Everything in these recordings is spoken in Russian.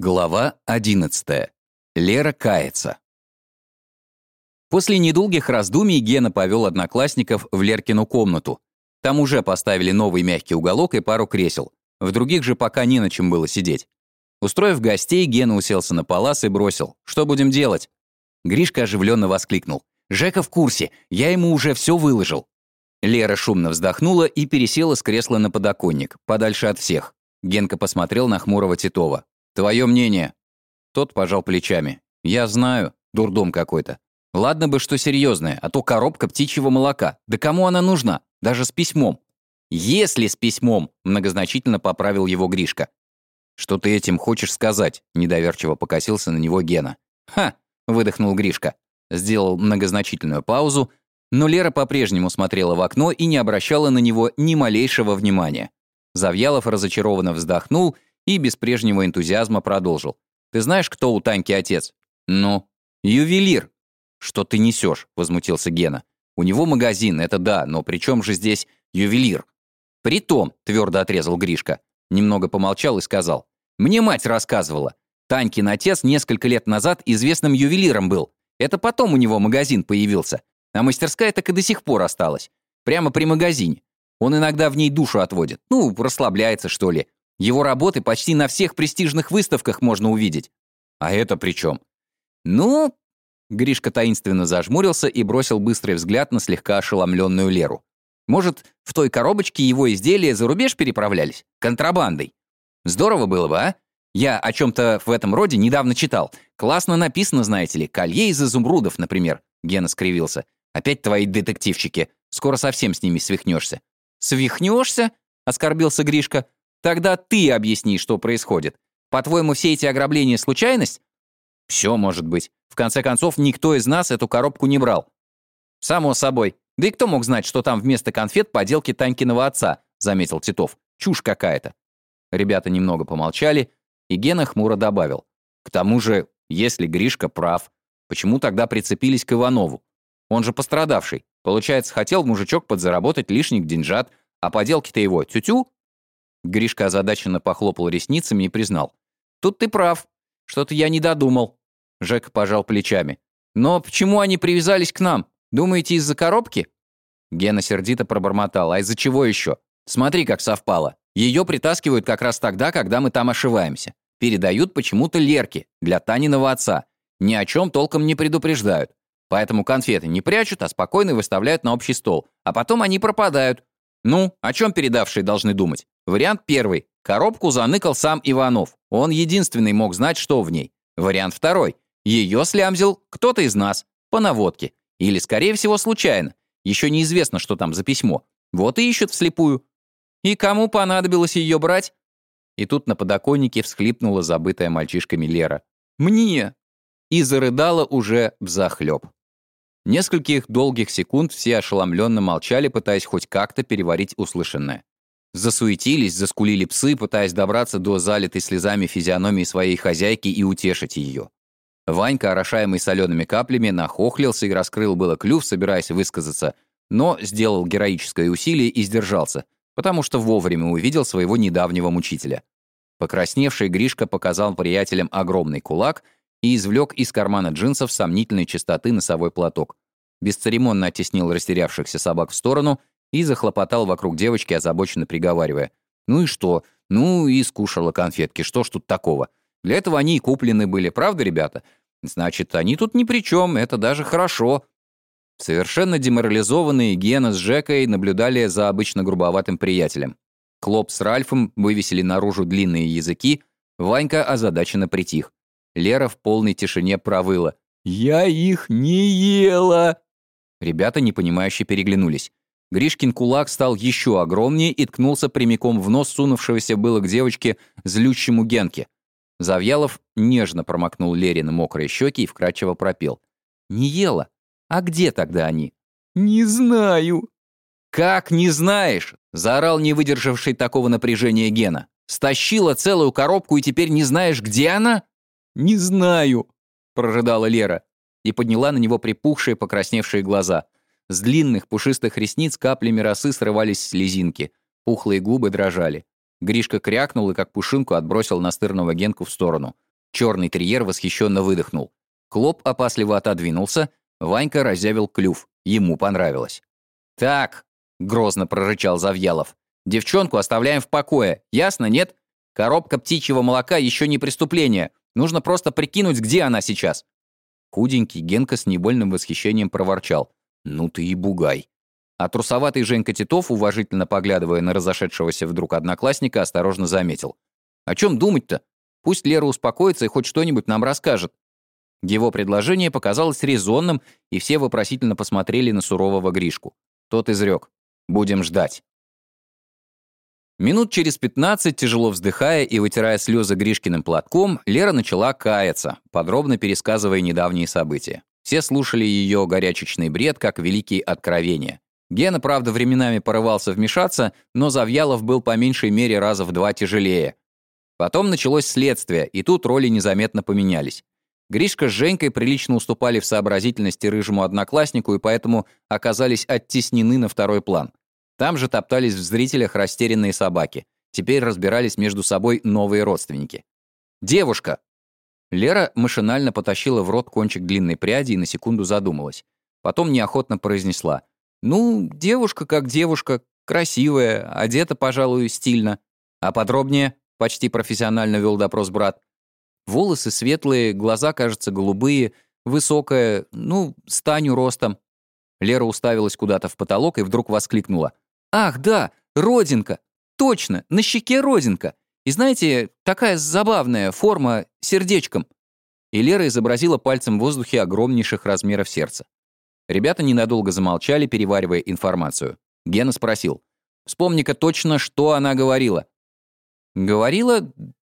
Глава 11. Лера кается. После недолгих раздумий Гена повел одноклассников в Леркину комнату. Там уже поставили новый мягкий уголок и пару кресел. В других же пока не на чем было сидеть. Устроив гостей, Гена уселся на палас и бросил. «Что будем делать?» Гришка оживленно воскликнул. «Жека в курсе, я ему уже все выложил». Лера шумно вздохнула и пересела с кресла на подоконник, подальше от всех. Генка посмотрел на хмурого Титова. «Твое мнение?» Тот пожал плечами. «Я знаю. Дурдом какой-то. Ладно бы, что серьезное, а то коробка птичьего молока. Да кому она нужна? Даже с письмом». «Если с письмом», — многозначительно поправил его Гришка. «Что ты этим хочешь сказать?» — недоверчиво покосился на него Гена. «Ха!» — выдохнул Гришка. Сделал многозначительную паузу, но Лера по-прежнему смотрела в окно и не обращала на него ни малейшего внимания. Завьялов разочарованно вздохнул — и без прежнего энтузиазма продолжил. «Ты знаешь, кто у Таньки отец?» «Ну?» «Ювелир». «Что ты несешь?» — возмутился Гена. «У него магазин, это да, но при чем же здесь ювелир?» «Притом», — твердо отрезал Гришка, немного помолчал и сказал. «Мне мать рассказывала. Танькин отец несколько лет назад известным ювелиром был. Это потом у него магазин появился. А мастерская так и до сих пор осталась. Прямо при магазине. Он иногда в ней душу отводит. Ну, расслабляется, что ли. Его работы почти на всех престижных выставках можно увидеть. А это при чем? Ну, Гришка таинственно зажмурился и бросил быстрый взгляд на слегка ошеломленную Леру. Может, в той коробочке его изделия за рубеж переправлялись? Контрабандой. Здорово было бы, а? Я о чем-то в этом роде недавно читал. Классно написано, знаете ли. Колье из изумрудов, например. Гена скривился. Опять твои детективчики. Скоро совсем с ними свихнешься. Свихнешься? Оскорбился Гришка. Тогда ты объясни, что происходит. По-твоему, все эти ограбления — случайность? Все может быть. В конце концов, никто из нас эту коробку не брал. Само собой. Да и кто мог знать, что там вместо конфет поделки Танькиного отца, заметил Титов. Чушь какая-то. Ребята немного помолчали, и Гена хмуро добавил. К тому же, если Гришка прав, почему тогда прицепились к Иванову? Он же пострадавший. Получается, хотел мужичок подзаработать лишних деньжат, а поделки-то его тю-тю Гришка озадаченно похлопал ресницами и признал. «Тут ты прав. Что-то я не додумал». Жека пожал плечами. «Но почему они привязались к нам? Думаете, из-за коробки?» Гена сердито пробормотал. «А из-за чего еще? Смотри, как совпало. Ее притаскивают как раз тогда, когда мы там ошиваемся. Передают почему-то Лерке, для Таниного отца. Ни о чем толком не предупреждают. Поэтому конфеты не прячут, а спокойно выставляют на общий стол. А потом они пропадают. Ну, о чем передавшие должны думать? Вариант первый. Коробку заныкал сам Иванов. Он единственный мог знать, что в ней. Вариант второй. Ее слямзил кто-то из нас. По наводке. Или, скорее всего, случайно. Еще неизвестно, что там за письмо. Вот и ищут вслепую. И кому понадобилось ее брать? И тут на подоконнике всхлипнула забытая мальчишками Лера. «Мне!» И зарыдала уже взахлеб. Нескольких долгих секунд все ошеломленно молчали, пытаясь хоть как-то переварить услышанное. Засуетились, заскулили псы, пытаясь добраться до залитой слезами физиономии своей хозяйки и утешить ее. Ванька, орошаемый солеными каплями, нахохлился и раскрыл было клюв, собираясь высказаться, но сделал героическое усилие и сдержался, потому что вовремя увидел своего недавнего мучителя. Покрасневший Гришка показал приятелям огромный кулак и извлек из кармана джинсов сомнительной чистоты носовой платок. Бесцеремонно оттеснил растерявшихся собак в сторону и захлопотал вокруг девочки, озабоченно приговаривая. «Ну и что? Ну и скушала конфетки. Что ж тут такого? Для этого они и куплены были, правда, ребята? Значит, они тут ни при чем, это даже хорошо». Совершенно деморализованные Гена с Жекой наблюдали за обычно грубоватым приятелем. Клоп с Ральфом вывесили наружу длинные языки, Ванька озадаченно притих. Лера в полной тишине провыла. «Я их не ела!» Ребята, непонимающе переглянулись. Гришкин кулак стал еще огромнее и ткнулся прямиком в нос сунувшегося было к девочке злющему Генке. Завьялов нежно промокнул Лерины мокрые щеки и вкрадчиво пропел. «Не ела? А где тогда они?» «Не знаю». «Как не знаешь?» — заорал не выдержавший такого напряжения Гена. «Стащила целую коробку и теперь не знаешь, где она?» «Не знаю», — прорыдала Лера и подняла на него припухшие, покрасневшие глаза — с длинных пушистых ресниц каплями росы срывались слезинки. Пухлые губы дрожали. Гришка крякнул и как пушинку отбросил настырного Генку в сторону. Черный терьер восхищенно выдохнул. Клоп опасливо отодвинулся, Ванька разявил клюв. Ему понравилось. «Так», — грозно прорычал Завьялов, «девчонку оставляем в покое. Ясно, нет? Коробка птичьего молока еще не преступление. Нужно просто прикинуть, где она сейчас». Худенький Генка с небольным восхищением проворчал. «Ну ты и бугай». А трусоватый Женька Титов, уважительно поглядывая на разошедшегося вдруг одноклассника, осторожно заметил. «О чем думать-то? Пусть Лера успокоится и хоть что-нибудь нам расскажет». Его предложение показалось резонным, и все вопросительно посмотрели на сурового Гришку. Тот изрек. «Будем ждать». Минут через пятнадцать, тяжело вздыхая и вытирая слезы Гришкиным платком, Лера начала каяться, подробно пересказывая недавние события. Все слушали ее горячечный бред, как великие откровения. Гена, правда, временами порывался вмешаться, но Завьялов был по меньшей мере раза в два тяжелее. Потом началось следствие, и тут роли незаметно поменялись. Гришка с Женькой прилично уступали в сообразительности рыжему однокласснику и поэтому оказались оттеснены на второй план. Там же топтались в зрителях растерянные собаки. Теперь разбирались между собой новые родственники. «Девушка!» Лера машинально потащила в рот кончик длинной пряди и на секунду задумалась. Потом неохотно произнесла. «Ну, девушка как девушка, красивая, одета, пожалуй, стильно. А подробнее?» — почти профессионально вел допрос брат. Волосы светлые, глаза, кажется, голубые, высокая, ну, станю ростом. Лера уставилась куда-то в потолок и вдруг воскликнула. «Ах, да, родинка! Точно, на щеке родинка! И знаете, такая забавная форма сердечком!» И Лера изобразила пальцем в воздухе огромнейших размеров сердца. Ребята ненадолго замолчали, переваривая информацию. Гена спросил. «Вспомни-ка точно, что она говорила». «Говорила?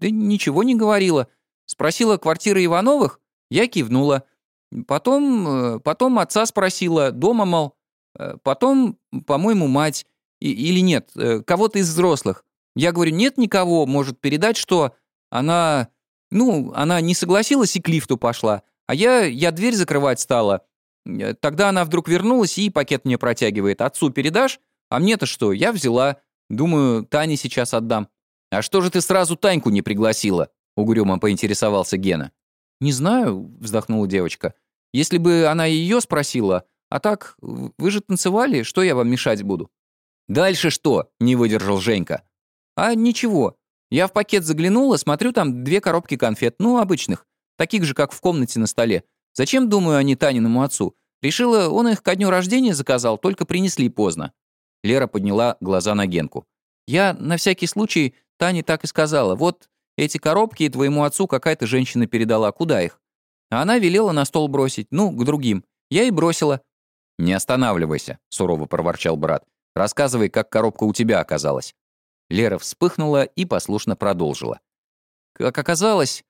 Да ничего не говорила. Спросила квартира Ивановых? Я кивнула. Потом, э, потом отца спросила, дома, мол. Э, потом, по-моему, мать. И, или нет, э, кого-то из взрослых. Я говорю, нет никого, может передать, что она... Ну, она не согласилась и к лифту пошла. А я, я дверь закрывать стала. Э, тогда она вдруг вернулась и пакет мне протягивает. Отцу передашь? А мне-то что? Я взяла. Думаю, Тане сейчас отдам. А что же ты сразу Таньку не пригласила? Угрюмо поинтересовался Гена. Не знаю, вздохнула девочка. Если бы она ее спросила, а так, вы же танцевали, что я вам мешать буду? Дальше что? Не выдержал Женька. А ничего. Я в пакет заглянула, смотрю, там две коробки конфет, ну, обычных, таких же, как в комнате на столе. Зачем, думаю, они Таниному отцу? Решила, он их ко дню рождения заказал, только принесли поздно. Лера подняла глаза на Генку. Я на всякий случай Тане так и сказала. Вот эти коробки твоему отцу какая-то женщина передала. Куда их? Она велела на стол бросить. Ну, к другим. Я и бросила. «Не останавливайся», — сурово проворчал брат. «Рассказывай, как коробка у тебя оказалась». Лера вспыхнула и послушно продолжила. «Как оказалось,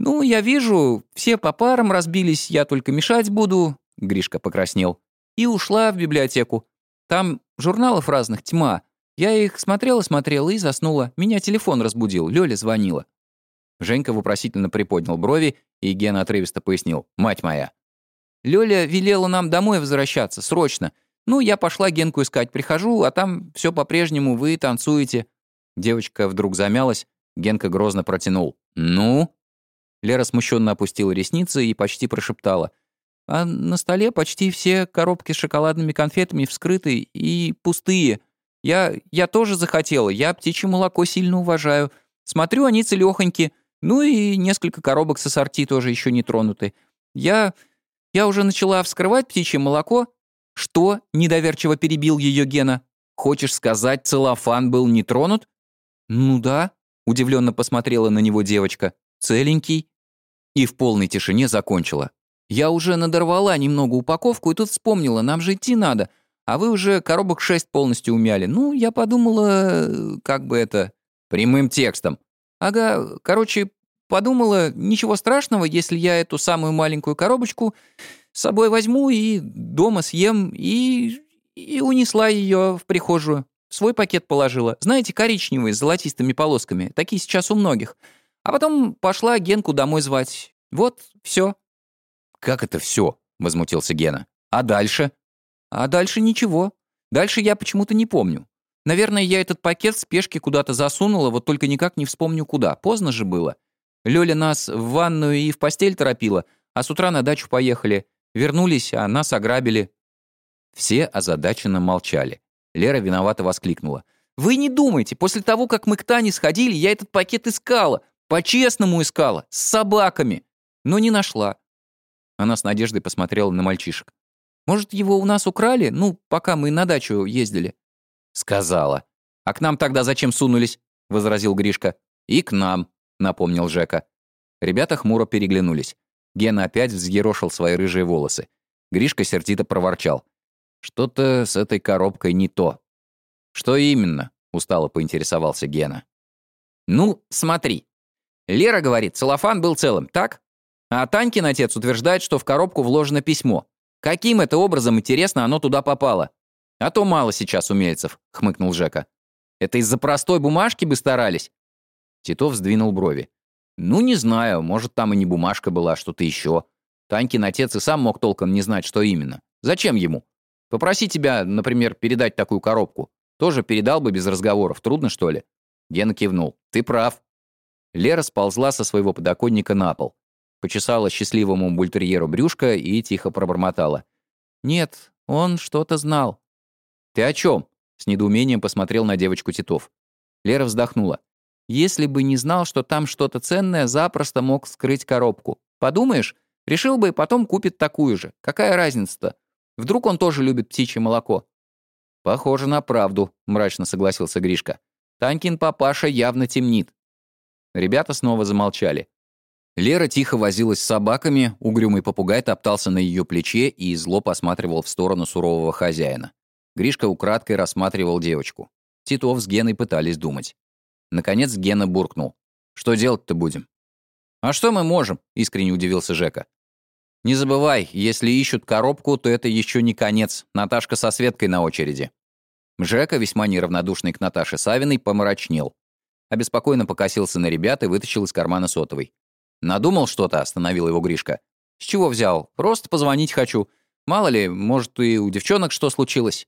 «Ну, я вижу, все по парам разбились, я только мешать буду», — Гришка покраснел. «И ушла в библиотеку. Там журналов разных тьма. Я их смотрела-смотрела и заснула. Меня телефон разбудил, Лёля звонила». Женька вопросительно приподнял брови, и Гена отрывисто пояснил. «Мать моя». «Лёля велела нам домой возвращаться, срочно. Ну, я пошла Генку искать, прихожу, а там все по-прежнему, вы танцуете». Девочка вдруг замялась, Генка грозно протянул. «Ну?» Лера смущенно опустила ресницы и почти прошептала. «А на столе почти все коробки с шоколадными конфетами вскрыты и пустые. Я, я тоже захотела, я птичье молоко сильно уважаю. Смотрю, они целёхоньки. Ну и несколько коробок с ассорти тоже еще не тронуты. Я... я уже начала вскрывать птичье молоко». «Что?» — недоверчиво перебил ее Гена. «Хочешь сказать, целлофан был не тронут?» «Ну да», — удивленно посмотрела на него девочка целенький». И в полной тишине закончила. «Я уже надорвала немного упаковку и тут вспомнила, нам же идти надо, а вы уже коробок шесть полностью умяли. Ну, я подумала, как бы это... Прямым текстом. Ага, короче, подумала, ничего страшного, если я эту самую маленькую коробочку с собой возьму и дома съем, и... и унесла ее в прихожую. Свой пакет положила. Знаете, коричневые, с золотистыми полосками. Такие сейчас у многих. А потом пошла Генку домой звать. Вот, все. «Как это все?» — возмутился Гена. «А дальше?» «А дальше ничего. Дальше я почему-то не помню. Наверное, я этот пакет в спешке куда-то засунула, вот только никак не вспомню куда. Поздно же было. Лёля нас в ванную и в постель торопила, а с утра на дачу поехали. Вернулись, а нас ограбили». Все озадаченно молчали. Лера виновато воскликнула. «Вы не думайте, после того, как мы к Тане сходили, я этот пакет искала. По-честному искала, с собаками. Но не нашла». Она с надеждой посмотрела на мальчишек. «Может, его у нас украли? Ну, пока мы на дачу ездили?» Сказала. «А к нам тогда зачем сунулись?» — возразил Гришка. «И к нам», — напомнил Жека. Ребята хмуро переглянулись. Гена опять взъерошил свои рыжие волосы. Гришка сердито проворчал. «Что-то с этой коробкой не то». «Что именно?» — устало поинтересовался Гена. «Ну, смотри. Лера говорит, целлофан был целым, так? А Танькин отец утверждает, что в коробку вложено письмо. Каким это образом, интересно, оно туда попало? А то мало сейчас умельцев», — хмыкнул Жека. «Это из-за простой бумажки бы старались?» Титов сдвинул брови. «Ну, не знаю, может, там и не бумажка была, а что-то еще. Танькин отец и сам мог толком не знать, что именно. Зачем ему? Попроси тебя, например, передать такую коробку. Тоже передал бы без разговоров. Трудно, что ли?» Гена кивнул. «Ты прав». Лера сползла со своего подоконника на пол. Почесала счастливому бультерьеру брюшко и тихо пробормотала. «Нет, он что-то знал». «Ты о чем?» С недоумением посмотрел на девочку Титов. Лера вздохнула. Если бы не знал, что там что-то ценное, запросто мог скрыть коробку. Подумаешь, решил бы и потом купит такую же. Какая разница-то? Вдруг он тоже любит птичье молоко? Похоже на правду, мрачно согласился Гришка. Танькин папаша явно темнит. Ребята снова замолчали. Лера тихо возилась с собаками, угрюмый попугай топтался на ее плече и зло посматривал в сторону сурового хозяина. Гришка украдкой рассматривал девочку. Титов с Геной пытались думать. Наконец Гена буркнул. «Что делать-то будем?» «А что мы можем?» — искренне удивился Жека. «Не забывай, если ищут коробку, то это еще не конец. Наташка со Светкой на очереди». Жека, весьма неравнодушный к Наташе Савиной, помрачнел. Обеспокоенно покосился на ребят и вытащил из кармана сотовый. «Надумал что-то?» — остановил его Гришка. «С чего взял? Просто позвонить хочу. Мало ли, может, и у девчонок что случилось?»